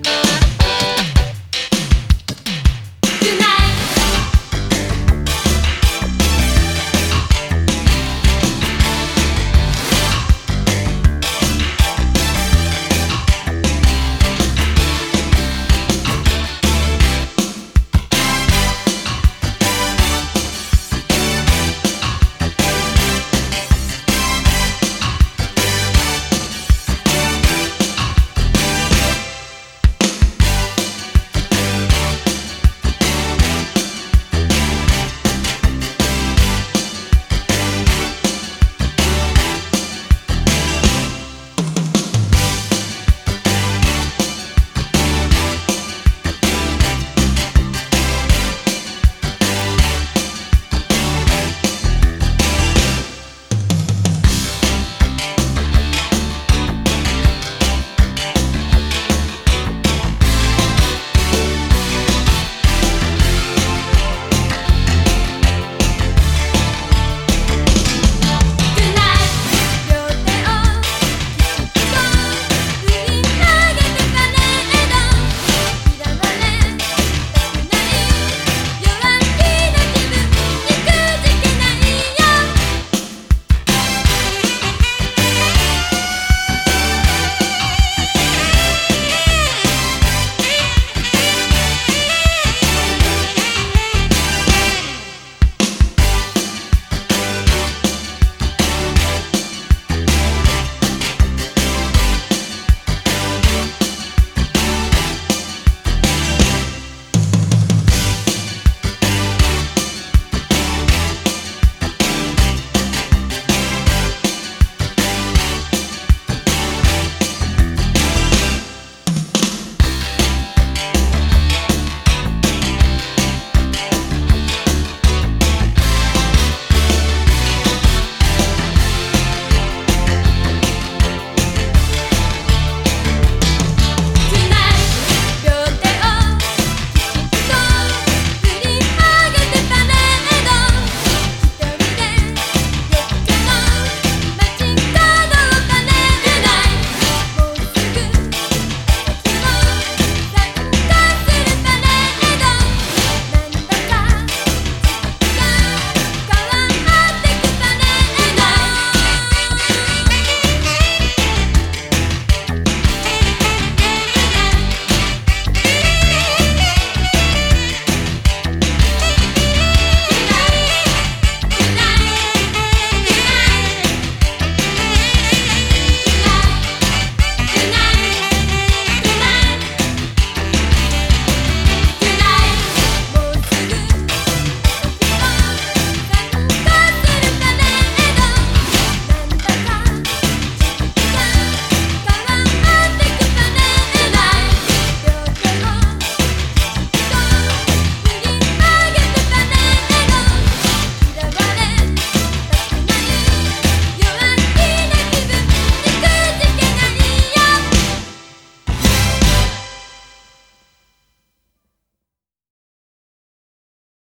Bye.